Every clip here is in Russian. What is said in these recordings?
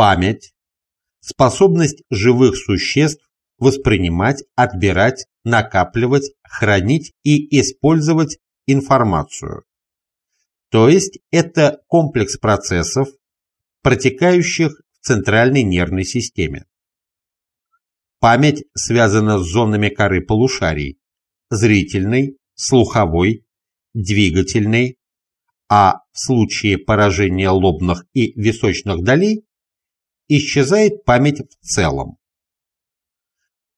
Память – способность живых существ воспринимать, отбирать, накапливать, хранить и использовать информацию. То есть это комплекс процессов, протекающих в центральной нервной системе. Память связана с зонами коры полушарий – зрительной, слуховой, двигательной, а в случае поражения лобных и височных долей исчезает память в целом.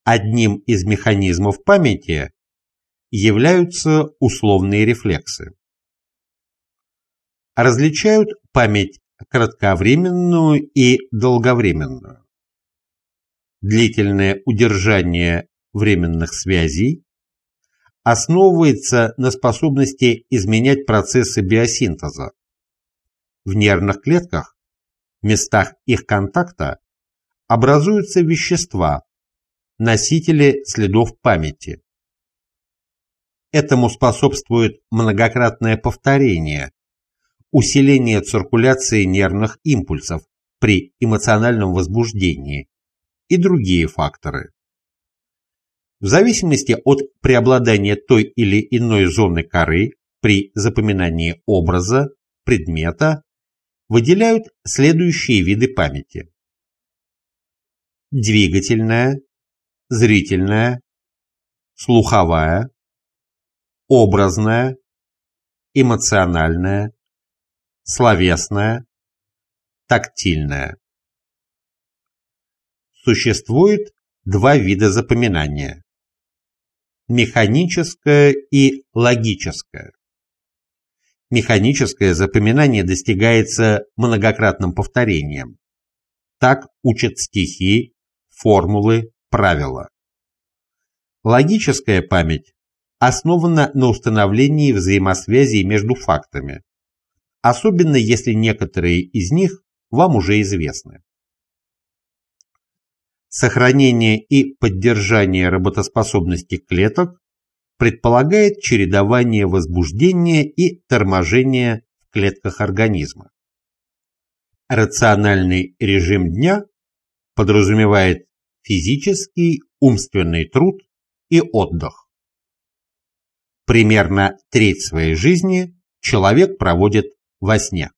Одним из механизмов памяти являются условные рефлексы. Различают память кратковременную и долговременную. Длительное удержание временных связей основывается на способности изменять процессы биосинтеза. В нервных клетках, местах их контакта, образуются вещества, носители следов памяти. Этому способствует многократное повторение, усиление циркуляции нервных импульсов при эмоциональном возбуждении и другие факторы. В зависимости от преобладания той или иной зоны коры при запоминании образа, предмета, выделяют следующие виды памяти. Двигательная, зрительная, слуховая, образная, эмоциональная, словесная, тактильная. Существует два вида запоминания – механическое и логическое. Механическое запоминание достигается многократным повторением. Так учат стихи, формулы, правила. Логическая память основана на установлении взаимосвязей между фактами, особенно если некоторые из них вам уже известны. Сохранение и поддержание работоспособности клеток предполагает чередование возбуждения и торможения в клетках организма. Рациональный режим дня подразумевает физический, умственный труд и отдых. Примерно треть своей жизни человек проводит во сне.